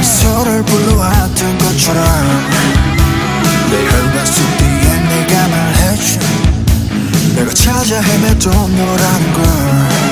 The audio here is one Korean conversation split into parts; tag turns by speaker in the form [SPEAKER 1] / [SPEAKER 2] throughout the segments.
[SPEAKER 1] 있어. 서로를 불러왔던 것처럼 내 혈관 속 뒤에 내가 말해줘 내가 찾아 헤매도
[SPEAKER 2] 너라는 걸.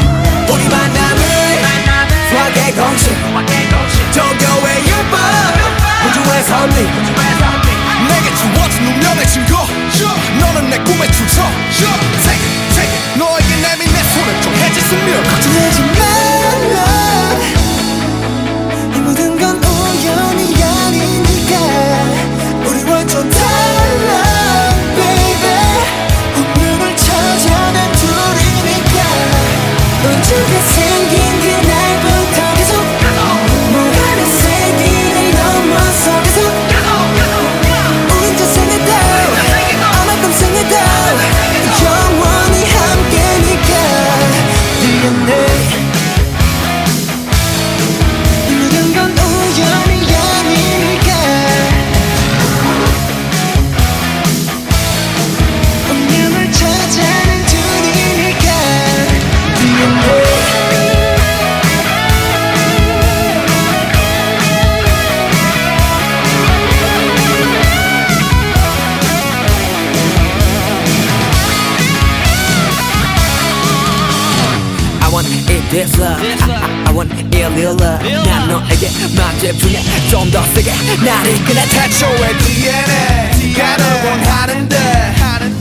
[SPEAKER 2] This love I, want it real love 난 너에게 맞집중해 좀더 세게 나를 이끌어
[SPEAKER 1] 태초의 DNA 가는 원하는데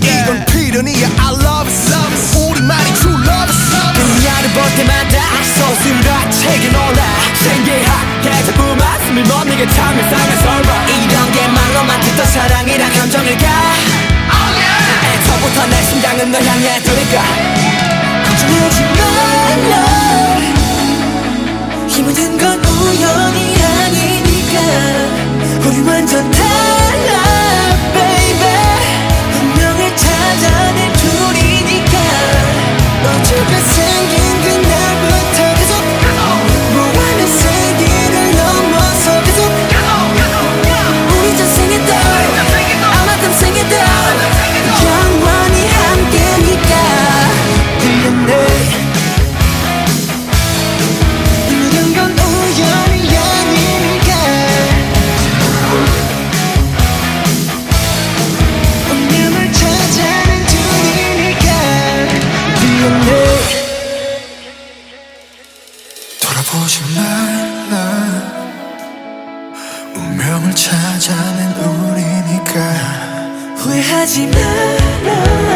[SPEAKER 1] 이건 필연이야. I love it 우리만이 true love it
[SPEAKER 2] 그녀를 볼 때마다 소스라 책이 놀라. 신기하게 자꾸 말씀을 못 내게 참 이상한 설마 이런 게 말로만 듣던 사랑이란 감정일까? 애초부터 내 심장은 널 향해 두니까.
[SPEAKER 1] 걱정하지 말라 이 모든 건 돌아보지 말라 운명을 찾아낸 우리니까. 후회하지 마라